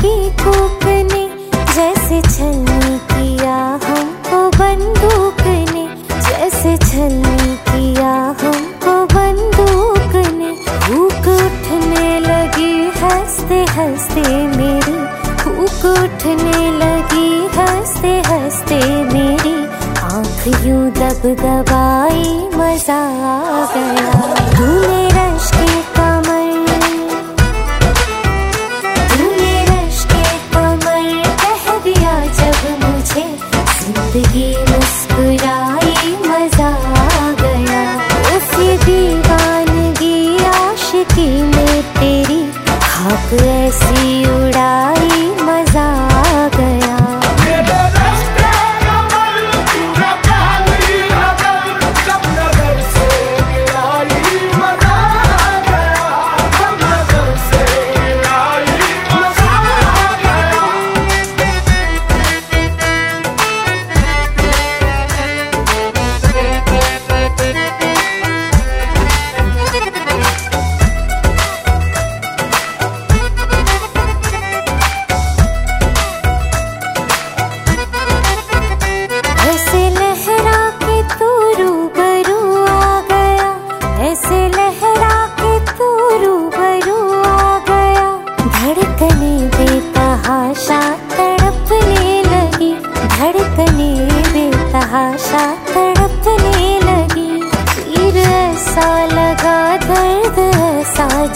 की कूक ने जैसे छलनी किया हमको बंदूक ने जैसे छलनी किया हमको बंदूक ने भूख उठने लगी, हँसते हँसते मेरी। भूख उठने लगी, हँसते हँसते मेरी। आँख यूँ दब दबाई मज़ा आ गया। तू मेरा मज़ा गया। उस तेरी ऐसी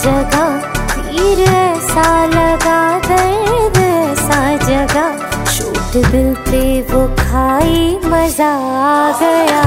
जगा तीर ऐसा लगा, दर्द ऐसा जगा, शूट दिल पे वो खाई मज़ा आ गया।